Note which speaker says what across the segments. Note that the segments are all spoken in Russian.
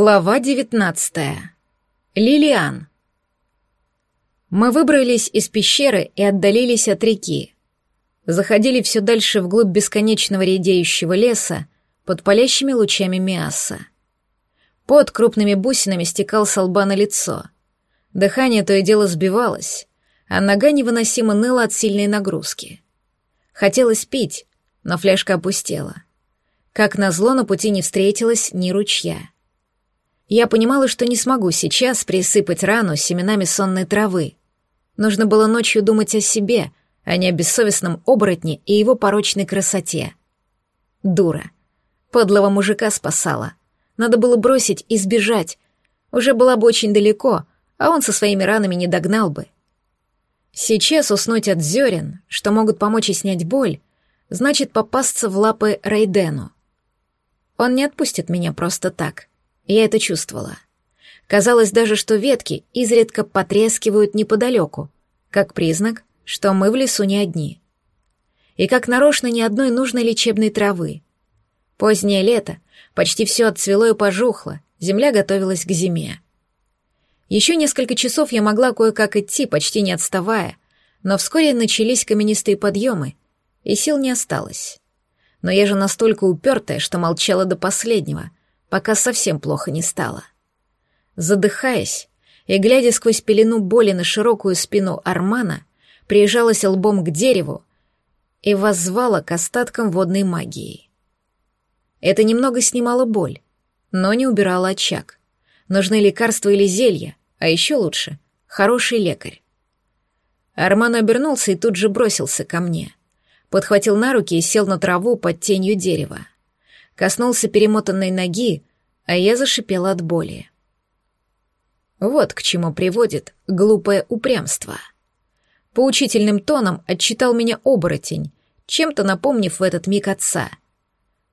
Speaker 1: Глава девятнадцатая. Лилиан. Мы выбрались из пещеры и отдалились от реки. Заходили все дальше вглубь бесконечного редеющего леса под палящими лучами Миаса. Под крупными бусинами стекал с лба на лицо. Дыхание то и дело сбивалось, а нога невыносимо ныла от сильной нагрузки. Хотелось пить, но фляжка опустела. Как назло, на пути не встретилось ни ручья — я понимала, что не смогу сейчас присыпать рану семенами сонной травы. Нужно было ночью думать о себе, а не о бессовестном оборотне и его порочной красоте. Дура. Подлого мужика спасала. Надо было бросить и сбежать. Уже была бы очень далеко, а он со своими ранами не догнал бы. Сейчас уснуть от зерен, что могут помочь и снять боль, значит попасться в лапы Рейдену. Он не отпустит меня просто так. Я это чувствовала. Казалось даже, что ветки изредка потрескивают неподалеку, как признак, что мы в лесу не одни. И как нарочно ни одной нужной лечебной травы. Позднее лето, почти все отцвело и пожухло, земля готовилась к зиме. Еще несколько часов я могла кое-как идти, почти не отставая, но вскоре начались каменистые подъемы, и сил не осталось. Но я же настолько упертая, что молчала до последнего, пока совсем плохо не стало. Задыхаясь и глядя сквозь пелену боли на широкую спину Армана, приезжалась лбом к дереву и воззвала к остаткам водной магии. Это немного снимало боль, но не убирало очаг. Нужны лекарства или зелья, а еще лучше — хороший лекарь. Арман обернулся и тут же бросился ко мне. Подхватил на руки и сел на траву под тенью дерева коснулся перемотанной ноги, а я зашипела от боли. Вот к чему приводит глупое упрямство. Поучительным тоном отчитал меня оборотень, чем-то напомнив в этот миг отца.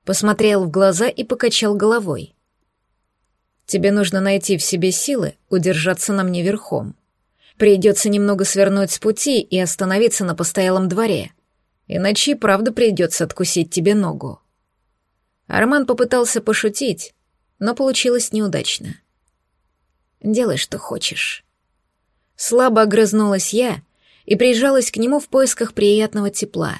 Speaker 1: Посмотрел в глаза и покачал головой. «Тебе нужно найти в себе силы удержаться на мне верхом. Придется немного свернуть с пути и остановиться на постоялом дворе, иначе и правда придется откусить тебе ногу». Арман попытался пошутить, но получилось неудачно. «Делай, что хочешь». Слабо огрызнулась я и прижалась к нему в поисках приятного тепла.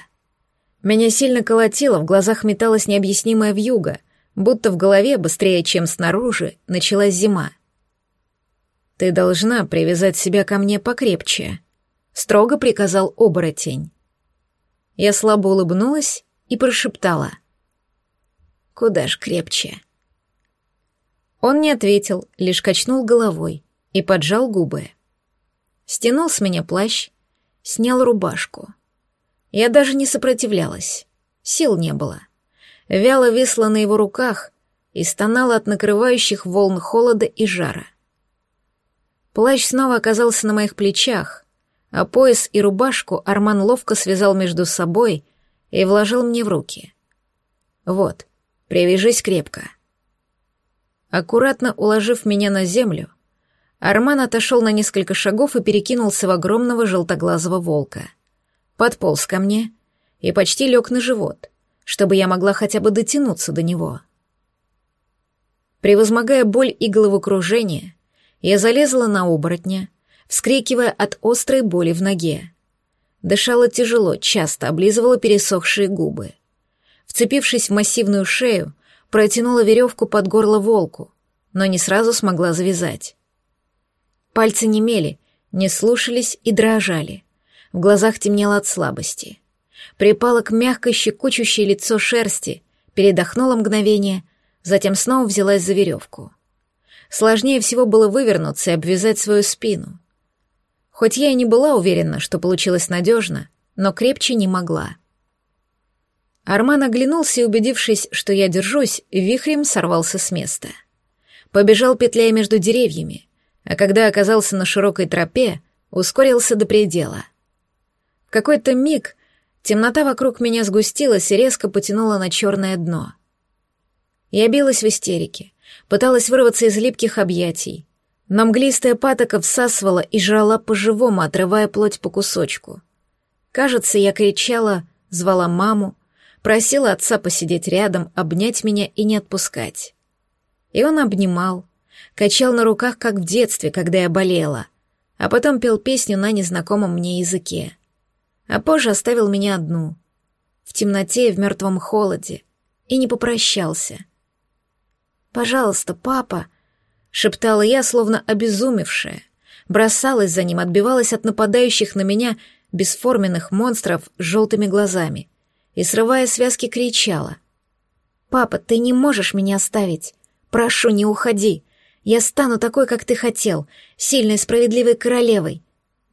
Speaker 1: Меня сильно колотило, в глазах металась необъяснимая вьюга, будто в голове, быстрее, чем снаружи, началась зима. «Ты должна привязать себя ко мне покрепче», — строго приказал оборотень. Я слабо улыбнулась и прошептала — Куда ж крепче. Он не ответил, лишь качнул головой и поджал губы. Стянул с меня плащ, снял рубашку. Я даже не сопротивлялась, сил не было. Вяло висла на его руках и стонала от накрывающих волн холода и жара. Плащ снова оказался на моих плечах, а пояс и рубашку Арман ловко связал между собой и вложил мне в руки. Вот, Привяжись крепко. Аккуратно уложив меня на землю, Арман отошел на несколько шагов и перекинулся в огромного желтоглазого волка. Подполз ко мне и почти лег на живот, чтобы я могла хотя бы дотянуться до него. Превозмогая боль и головокружение, я залезла на оборотня, вскрикивая от острой боли в ноге. Дышала тяжело, часто облизывала пересохшие губы вцепившись в массивную шею, протянула веревку под горло волку, но не сразу смогла завязать. Пальцы немели, не слушались и дрожали. В глазах темнело от слабости. Припала к мягкой щекочущей лицо шерсти, передохнула мгновение, затем снова взялась за веревку. Сложнее всего было вывернуться и обвязать свою спину. Хоть я и не была уверена, что получилось надежно, но крепче не могла. Арман оглянулся и, убедившись, что я держусь, вихрем сорвался с места. Побежал, петляя между деревьями, а когда оказался на широкой тропе, ускорился до предела. В какой-то миг темнота вокруг меня сгустилась и резко потянула на черное дно. Я билась в истерике, пыталась вырваться из липких объятий, но мглистая патока всасывала и жрала по-живому, отрывая плоть по кусочку. Кажется, я кричала, звала маму, Просила отца посидеть рядом, обнять меня и не отпускать. И он обнимал, качал на руках, как в детстве, когда я болела, а потом пел песню на незнакомом мне языке. А позже оставил меня одну, в темноте и в мертвом холоде, и не попрощался. «Пожалуйста, папа», — шептала я, словно обезумевшая, бросалась за ним, отбивалась от нападающих на меня бесформенных монстров с желтыми глазами и, срывая связки, кричала. «Папа, ты не можешь меня оставить. Прошу, не уходи. Я стану такой, как ты хотел, сильной, справедливой королевой.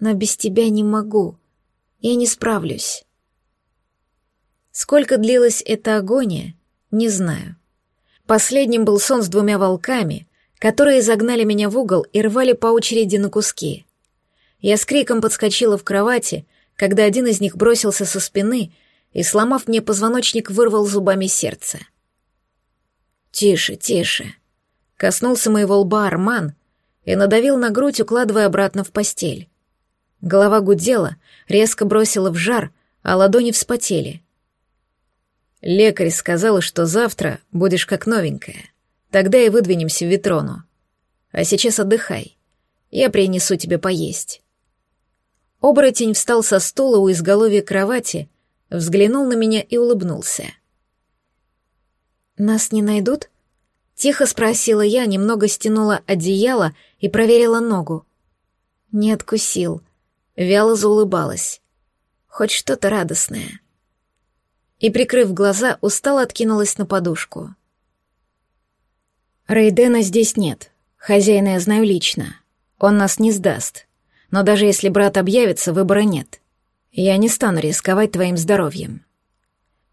Speaker 1: Но без тебя не могу. Я не справлюсь». Сколько длилась эта агония, не знаю. Последним был сон с двумя волками, которые загнали меня в угол и рвали по очереди на куски. Я с криком подскочила в кровати, когда один из них бросился со спины и, сломав мне позвоночник, вырвал зубами сердце. «Тише, тише!» Коснулся моего лба Арман и надавил на грудь, укладывая обратно в постель. Голова гудела, резко бросила в жар, а ладони вспотели. Лекарь сказал, что завтра будешь как новенькая. Тогда и выдвинемся в Витрону. А сейчас отдыхай. Я принесу тебе поесть. Оборотень встал со стула у изголовья кровати, взглянул на меня и улыбнулся. «Нас не найдут?» Тихо спросила я, немного стянула одеяло и проверила ногу. Не откусил. Вяло заулыбалась. Хоть что-то радостное. И, прикрыв глаза, устало откинулась на подушку. Рейдена здесь нет. Хозяина я знаю лично. Он нас не сдаст. Но даже если брат объявится, выбора нет. Я не стану рисковать твоим здоровьем.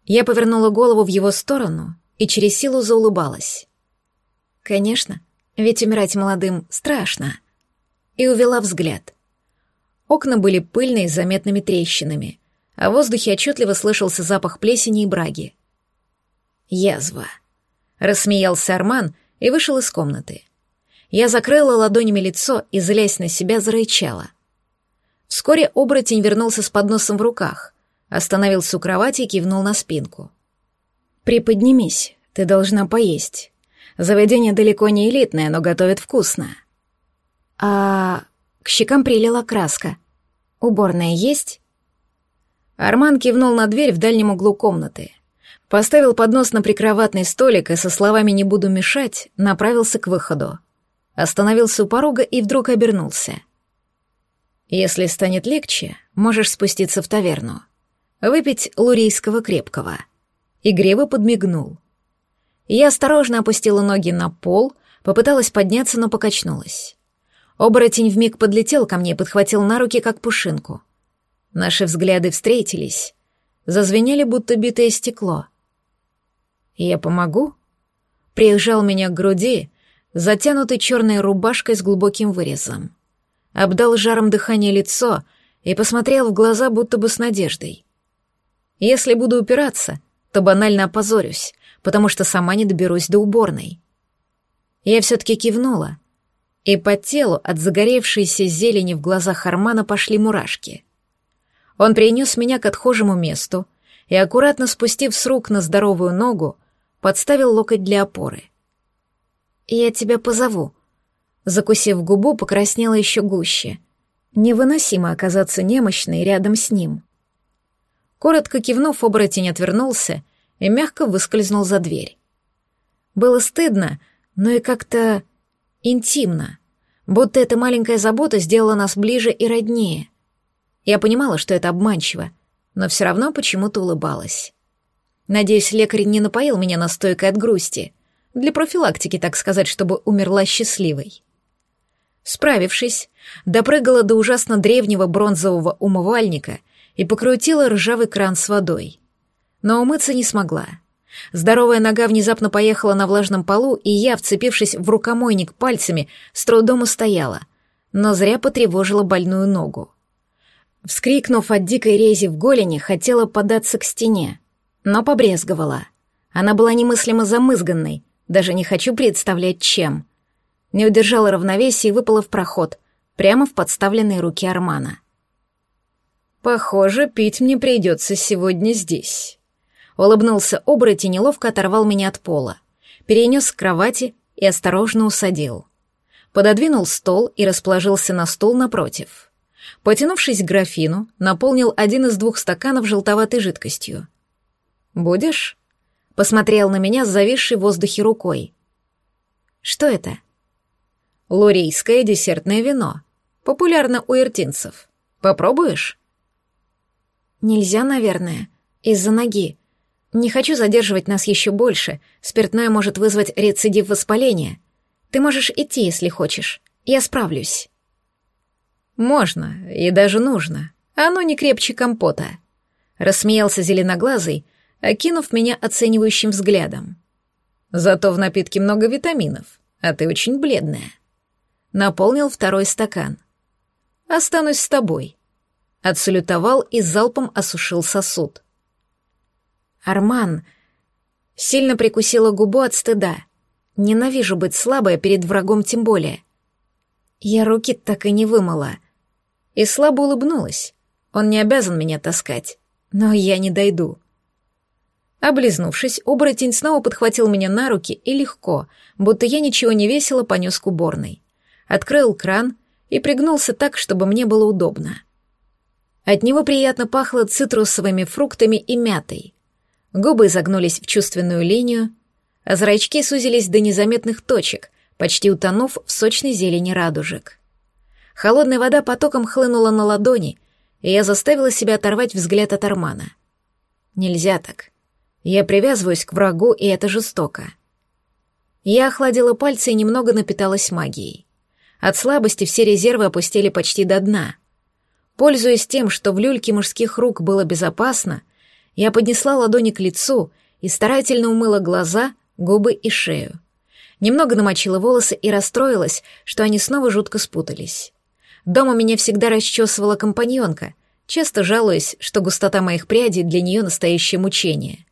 Speaker 1: Я повернула голову в его сторону и через силу заулыбалась. Конечно, ведь умирать молодым страшно. И увела взгляд. Окна были пыльные с заметными трещинами, а в воздухе отчетливо слышался запах плесени и браги. «Язва», — рассмеялся Арман и вышел из комнаты. Я закрыла ладонями лицо и, злясь на себя, зарычала. Вскоре оборотень вернулся с подносом в руках, остановился у кровати и кивнул на спинку. «Приподнимись, ты должна поесть. Заведение далеко не элитное, но готовит вкусно». «А...» К щекам прилила краска. «Уборная есть?» Арман кивнул на дверь в дальнем углу комнаты. Поставил поднос на прикроватный столик и со словами «не буду мешать» направился к выходу. Остановился у порога и вдруг обернулся. «Если станет легче, можешь спуститься в таверну. Выпить лурийского крепкого». Игрево подмигнул. Я осторожно опустила ноги на пол, попыталась подняться, но покачнулась. Оборотень вмиг подлетел ко мне и подхватил на руки, как пушинку. Наши взгляды встретились. Зазвенели, будто битое стекло. «Я помогу?» Приезжал меня к груди, затянутый черной рубашкой с глубоким вырезом. Обдал жаром дыхание лицо и посмотрел в глаза, будто бы с надеждой. «Если буду упираться, то банально опозорюсь, потому что сама не доберусь до уборной. Я все-таки кивнула, и по телу от загоревшейся зелени в глазах Армана пошли мурашки. Он принес меня к отхожему месту и, аккуратно спустив с рук на здоровую ногу, подставил локоть для опоры. «Я тебя позову», закусив губу, покраснела еще гуще. Невыносимо оказаться немощной рядом с ним. Коротко кивнув, оборотень отвернулся и мягко выскользнул за дверь. Было стыдно, но и как-то интимно, будто эта маленькая забота сделала нас ближе и роднее. Я понимала, что это обманчиво, но все равно почему-то улыбалась. Надеюсь, лекарь не напоил меня настойкой от грусти. Для профилактики, так сказать, чтобы умерла счастливой. Справившись, допрыгала до ужасно древнего бронзового умывальника и покрутила ржавый кран с водой но умыться не смогла. Здоровая нога внезапно поехала на влажном полу, и я, вцепившись в рукомойник пальцами, с трудом устояла, но зря потревожила больную ногу. Вскрикнув от дикой рези в голени, хотела податься к стене, но побрезговала. Она была немыслимо замызганной, даже не хочу представлять, чем. Не удержала равновесия и выпала в проход, прямо в подставленные руки Армана. «Похоже, пить мне придется сегодня здесь», Улыбнулся оборотень и неловко оторвал меня от пола, перенес к кровати и осторожно усадил. пододвинул стол и расположился на стул напротив. Потянувшись к графину, наполнил один из двух стаканов желтоватой жидкостью. «Будешь?» — посмотрел на меня с зависшей в воздухе рукой. «Что это?» «Лурийское десертное вино. Популярно у иртинцев. Попробуешь?»
Speaker 2: «Нельзя, наверное. Из-за ноги. Не хочу задерживать нас еще больше. Спиртное может вызвать рецидив воспаления. Ты можешь идти, если хочешь. Я справлюсь».
Speaker 1: «Можно, и даже нужно. Оно не крепче компота», — рассмеялся зеленоглазый, окинув меня оценивающим взглядом. «Зато в напитке много витаминов, а ты очень бледная». Наполнил второй стакан. «Останусь с тобой», — отсалютовал и залпом осушил сосуд.
Speaker 2: «Арман!» Сильно прикусила губу от стыда. Ненавижу быть слабой, перед врагом тем более. Я руки так и не вымыла.
Speaker 1: И слабо улыбнулась. Он не обязан меня таскать, но я не дойду. Облизнувшись, оборотень снова подхватил меня на руки и легко, будто я ничего не весила, понес к уборной. Открыл кран и пригнулся так, чтобы мне было удобно. От него приятно пахло цитрусовыми фруктами и мятой. Губы изогнулись в чувственную линию, а зрачки сузились до незаметных точек, почти утонув в сочной зелени радужек. Холодная вода потоком хлынула на ладони, и я заставила себя оторвать взгляд от Армана. Нельзя так. Я привязываюсь к врагу, и это жестоко. Я охладила пальцы и немного напиталась магией. От слабости все резервы опустили почти до дна. Пользуясь тем, что в люльке мужских рук было безопасно, я поднесла ладони к лицу и старательно умыла глаза, губы и шею. Немного намочила волосы и расстроилась, что они снова жутко спутались. Дома меня всегда расчесывала компаньонка, часто жалуясь, что густота моих прядей для нее настоящее мучение.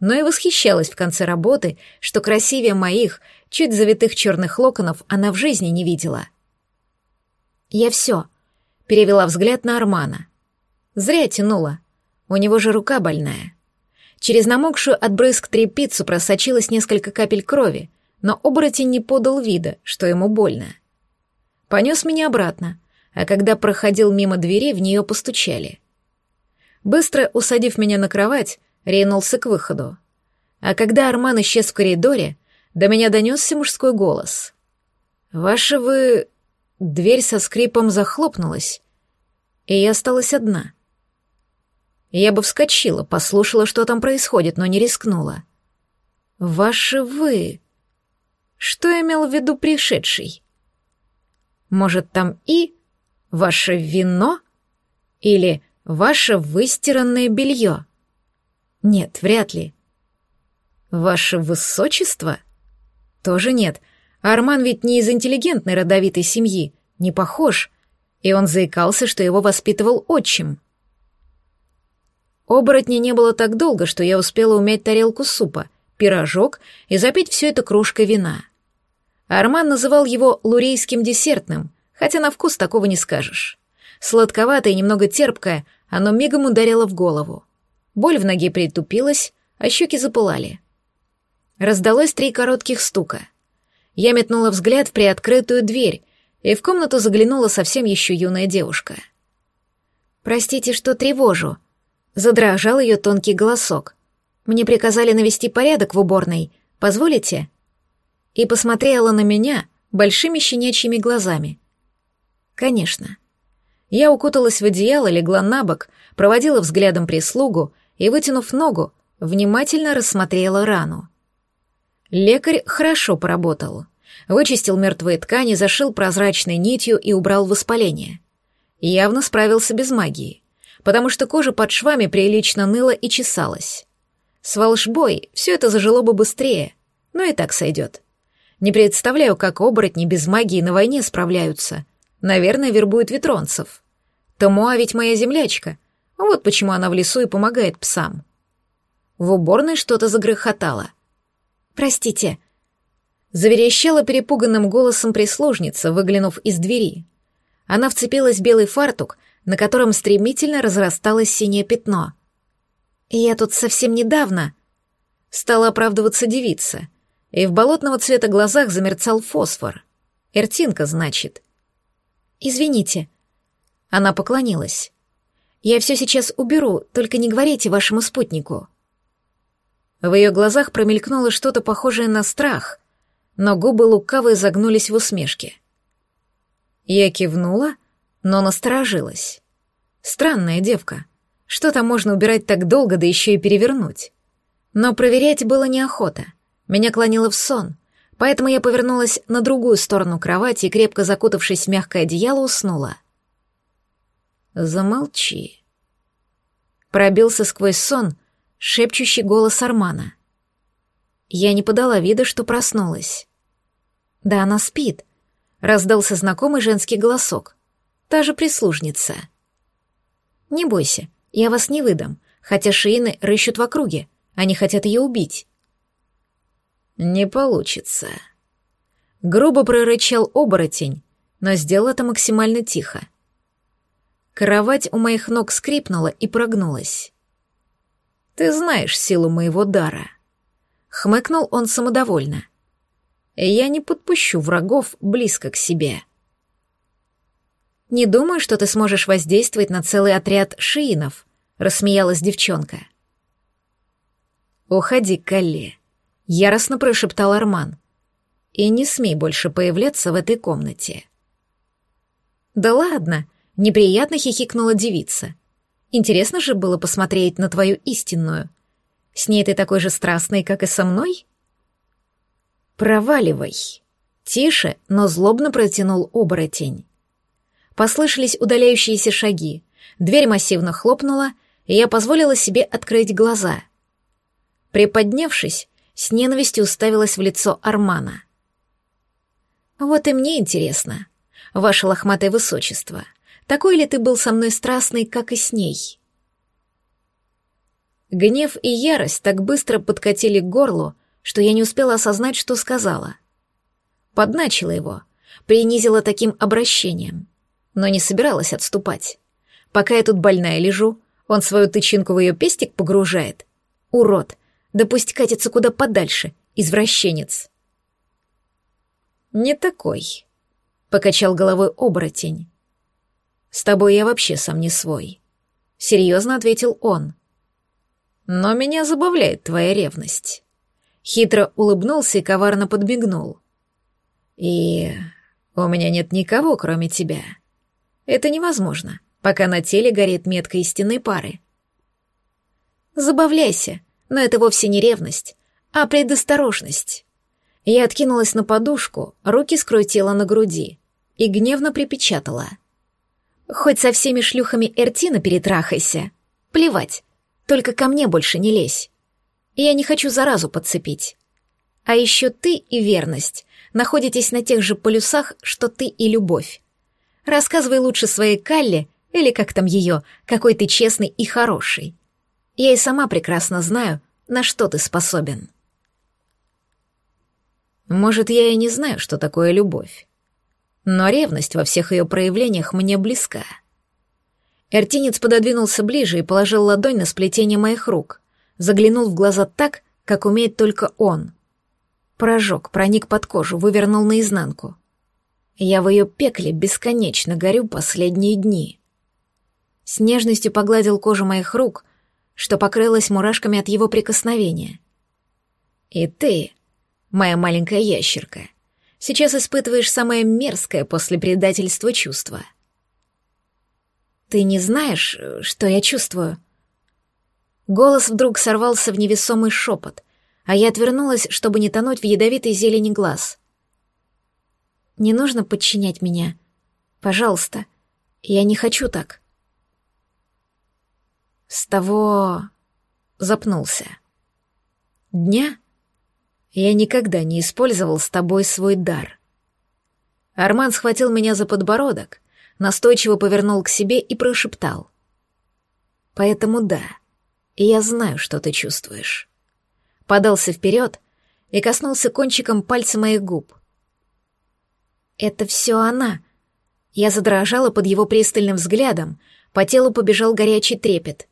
Speaker 1: Но и восхищалась в конце работы, что красивее моих, чуть завитых черных локонов она в жизни не видела. «Я все», — перевела взгляд на Армана. Зря тянула. У него же рука больная. Через намокшую от брызг трепицу просочилось несколько капель крови, но оборотень не подал вида, что ему больно. Понес меня обратно, а когда проходил мимо двери, в нее постучали. Быстро усадив меня на кровать, ринулся к выходу. А когда Арман исчез в коридоре, до меня донесся мужской голос. «Ваша вы...» Дверь со скрипом захлопнулась, и я осталась одна — я бы вскочила, послушала, что там происходит, но не рискнула. «Ваши вы...» Что имел в виду пришедший? Может, там и ваше вино? Или ваше выстиранное белье? Нет, вряд ли. Ваше высочество? Тоже нет. Арман ведь не из интеллигентной родовитой семьи, не похож. И он заикался, что его воспитывал отчим. Оборотня не было так долго, что я успела умять тарелку супа, пирожок и запить все это кружкой вина. Арман называл его лурейским десертным, хотя на вкус такого не скажешь. Сладковатое и немного терпкое, оно мигом ударило в голову. Боль в ноге притупилась, а щеки запылали. Раздалось три коротких стука. Я метнула взгляд в приоткрытую дверь, и в комнату заглянула совсем еще юная девушка. «Простите, что тревожу», Задрожал ее тонкий голосок. «Мне приказали навести порядок в уборной. Позволите?» И посмотрела на меня большими щенячьими глазами. «Конечно». Я укуталась в одеяло, легла на бок, проводила взглядом прислугу и, вытянув ногу, внимательно рассмотрела рану. Лекарь хорошо поработал. Вычистил мертвые ткани, зашил прозрачной нитью и убрал воспаление. Явно справился без магии потому что кожа под швами прилично ныла и чесалась. С волшбой все это зажило бы быстрее, но и так сойдет. Не представляю, как оборотни без магии на войне справляются. Наверное, вербуют ветронцев. Томуа ведь моя землячка. Вот почему она в лесу и помогает псам. В уборной что-то загрохотало. «Простите», — заверещала перепуганным голосом прислужница, выглянув из двери. Она вцепилась в белый фартук, на котором стремительно разрасталось синее пятно. «Я тут совсем недавно...» Стала оправдываться девица, и в болотного цвета глазах замерцал фосфор. Эртинка, значит.
Speaker 2: Извините. Она поклонилась. Я все сейчас уберу, только не говорите вашему спутнику.
Speaker 1: В ее глазах промелькнуло что-то похожее на страх, но губы лукаво загнулись в усмешке. Я кивнула, но насторожилась. Странная девка. Что там можно убирать так долго, да еще и перевернуть? Но проверять было неохота. Меня клонило в сон, поэтому я повернулась на другую сторону кровати и, крепко закутавшись в мягкое одеяло, уснула. «Замолчи», пробился сквозь сон шепчущий голос Армана. Я не подала вида, что проснулась. «Да она спит», — раздался знакомый женский голосок. «Та же прислужница». «Не бойся, я вас не выдам, хотя шиины рыщут в округе, они хотят ее убить». «Не получится». Грубо прорычал оборотень, но сделал это максимально тихо. Кровать у моих ног скрипнула и прогнулась. «Ты знаешь силу моего дара», — хмыкнул он самодовольно. «Я не подпущу врагов близко к себе». «Не думаю, что ты сможешь воздействовать на целый отряд шиинов», — рассмеялась девчонка. «Уходи, Калле», — яростно прошептал Арман. «И не смей больше появляться в этой комнате». «Да ладно», Неприятно хихикнула девица. Интересно же было посмотреть на твою истинную. С ней ты такой же страстный, как и со мной? Проваливай. Тише, но злобно протянул оборотень. Послышались удаляющиеся шаги. Дверь массивно хлопнула, и я позволила себе открыть глаза. Приподнявшись, с ненавистью уставилась в лицо Армана. «Вот и мне интересно, ваше лохматое высочество, такой ли ты был со мной страстный, как и с ней? Гнев и ярость так быстро подкатили к горлу, что я не успела осознать, что сказала. Подначила его, принизила таким обращением, но не собиралась отступать. Пока я тут больная лежу, он свою тычинку в ее пестик погружает. Урод, да пусть катится куда подальше, извращенец. «Не такой», — покачал головой оборотень. С тобой я вообще сам не свой. Серьезно ответил он. Но меня забавляет твоя ревность. Хитро улыбнулся и коварно подбегнул. И у меня нет никого, кроме тебя. Это невозможно, пока на теле горит метка истинной пары. Забавляйся, но это вовсе не ревность, а предосторожность. Я откинулась на подушку, руки скрутила на груди и гневно припечатала — Хоть со всеми шлюхами Эртина перетрахайся. Плевать, только ко мне больше не лезь. Я не хочу заразу подцепить. А еще ты и верность находитесь на тех же полюсах, что ты и любовь. Рассказывай лучше своей Калле, или как там ее, какой ты честный и хороший. Я и сама прекрасно знаю, на что ты способен. Может, я и не знаю, что такое любовь но ревность во всех ее проявлениях мне близка. Эртинец пододвинулся ближе и положил ладонь на сплетение моих рук, заглянул в глаза так, как умеет только он. Прожег, проник под кожу, вывернул наизнанку. Я в ее пекле бесконечно горю последние дни. С нежностью погладил кожу моих рук, что покрылась мурашками от его прикосновения. И ты, моя маленькая ящерка, Сейчас испытываешь самое мерзкое после предательства чувство. Ты не знаешь, что я чувствую? Голос вдруг сорвался в невесомый шепот, а я отвернулась, чтобы не тонуть в ядовитой зелени глаз. Не нужно подчинять меня. Пожалуйста. Я не хочу так. С того... Запнулся. Дня я никогда не использовал с тобой свой дар. Арман схватил меня за подбородок, настойчиво повернул к себе и прошептал. Поэтому да, я знаю, что ты чувствуешь. Подался вперед и коснулся кончиком пальца моих губ. Это все она. Я задрожала под его пристальным взглядом, по телу побежал горячий трепет.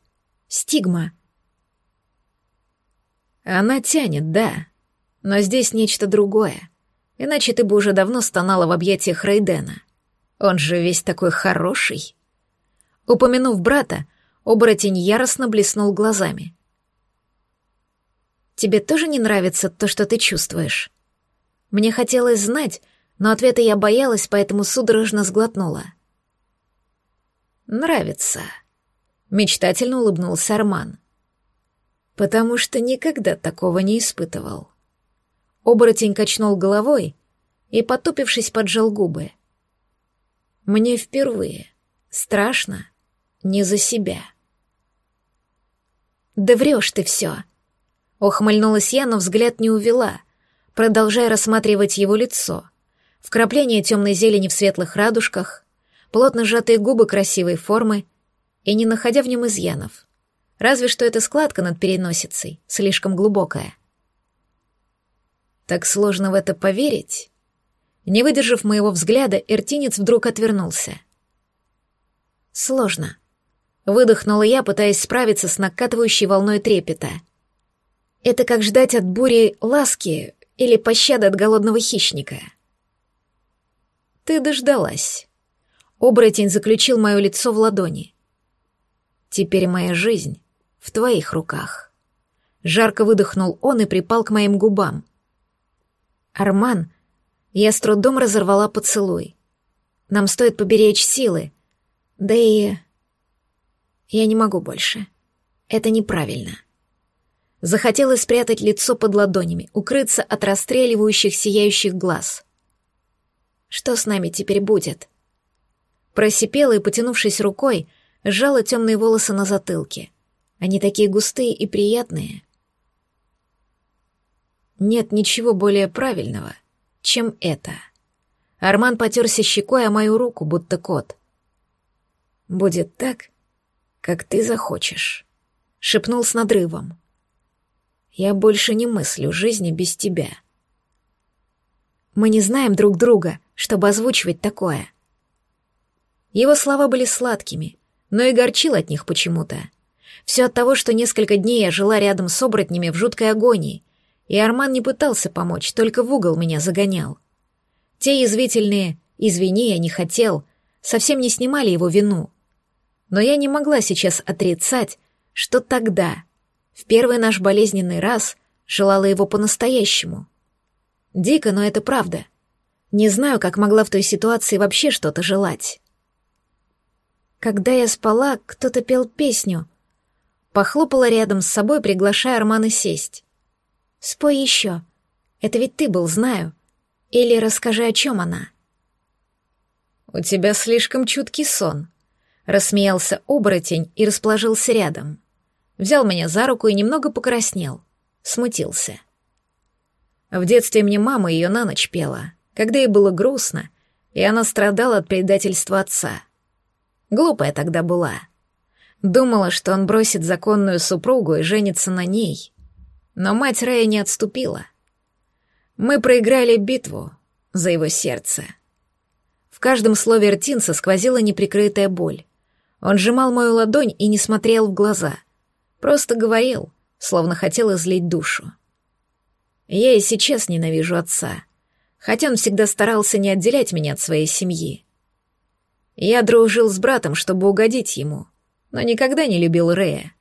Speaker 1: Стигма. Она тянет, да, но здесь нечто другое. иначе ты бы уже давно стонала в объятиях Рейдена. Он же весь такой хороший. Упомянув брата, оборотень яростно блеснул глазами. «Тебе тоже не нравится то, что ты чувствуешь?» Мне хотелось знать, но ответа я боялась, поэтому судорожно сглотнула. «Нравится», — мечтательно улыбнулся Арман. «Потому что никогда такого не испытывал». Оборотень качнул головой и, потупившись, поджал губы. «Мне впервые. Страшно. Не за себя». «Да врешь ты все!» Ухмыльнулась я, но взгляд не увела, продолжая рассматривать его лицо. Вкрапление темной зелени в светлых радужках, плотно сжатые губы красивой формы и не находя в нем изъянов. Разве что эта складка над переносицей, слишком глубокая. Так сложно в это поверить. Не выдержав моего взгляда, Эртинец вдруг отвернулся. «Сложно», — выдохнула я, пытаясь справиться с накатывающей волной трепета — это как ждать от бури ласки или пощады от голодного хищника. Ты дождалась. Оборотень заключил мое лицо в ладони. Теперь моя жизнь в твоих руках. Жарко выдохнул он и припал к моим губам. Арман, я с трудом разорвала поцелуй. Нам стоит поберечь силы. Да и... Я не могу больше. Это неправильно. Захотелось спрятать лицо под ладонями, укрыться от расстреливающих сияющих глаз. Что с нами теперь будет? Просипела и, потянувшись рукой, сжала темные волосы на затылке. Они такие густые и приятные. Нет ничего более правильного, чем это. Арман потерся щекой о мою руку, будто кот. «Будет так, как ты захочешь», — шепнул с надрывом. Я больше не мыслю жизни без тебя. Мы не знаем друг друга, чтобы озвучивать такое. Его слова были сладкими, но и горчил от них почему-то. Все от того, что несколько дней я жила рядом с оборотнями в жуткой агонии, и Арман не пытался помочь, только в угол меня загонял. Те язвительные «извини, я не хотел» совсем не снимали его вину. Но я не могла сейчас отрицать, что тогда, в первый наш болезненный раз желала его по-настоящему. Дико, но это правда. Не знаю, как могла в той ситуации вообще что-то желать. Когда я спала, кто-то пел песню. Похлопала рядом с собой, приглашая Армана сесть. «Спой еще. Это ведь ты был, знаю. Или расскажи, о чем она». «У тебя слишком чуткий сон», — рассмеялся оборотень и расположился рядом взял меня за руку и немного покраснел, смутился. В детстве мне мама ее на ночь пела, когда ей было грустно, и она страдала от предательства отца. Глупая тогда была. Думала, что он бросит законную супругу и женится на ней. Но мать Рэя не отступила. Мы проиграли битву за его сердце. В каждом слове Ртинца сквозила неприкрытая боль. Он сжимал мою ладонь и не смотрел в глаза — Просто говорил, словно хотел излить душу. Я и сейчас ненавижу отца, хотя он всегда старался не отделять меня от своей семьи. Я дружил с братом, чтобы угодить ему, но никогда не любил Рея.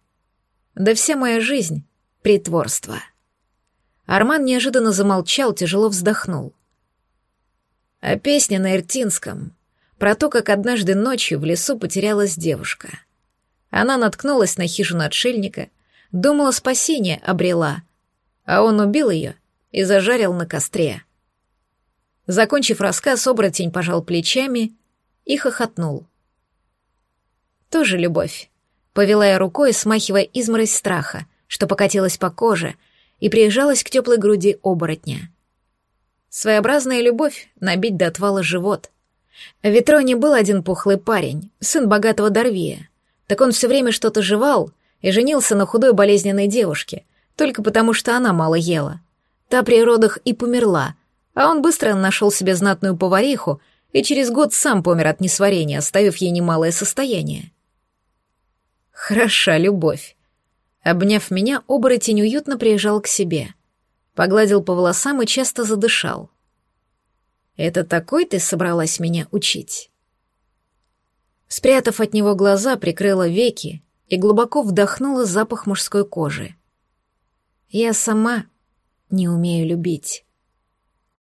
Speaker 1: Да вся моя жизнь — притворство. Арман неожиданно замолчал, тяжело вздохнул. А песня на Иртинском про то, как однажды ночью в лесу потерялась девушка — она наткнулась на хижину отшельника, думала, спасение обрела, а он убил ее и зажарил на костре. Закончив рассказ, оборотень пожал плечами и хохотнул. «Тоже любовь», — повела я рукой, смахивая изморозь страха, что покатилась по коже и приезжалась к теплой груди оборотня. Своеобразная любовь — набить до отвала живот. В Ветроне был один пухлый парень, сын богатого Дарвия — так он все время что-то жевал и женился на худой болезненной девушке, только потому что она мало ела. Та при родах и померла, а он быстро нашел себе знатную повариху и через год сам помер от несварения, оставив ей немалое состояние. Хороша любовь. Обняв меня, оборотень уютно приезжал к себе. Погладил по волосам и часто задышал. Это такой ты собралась меня учить?» Спрятав от него глаза, прикрыла веки и глубоко вдохнула запах мужской кожи. «Я сама не умею любить».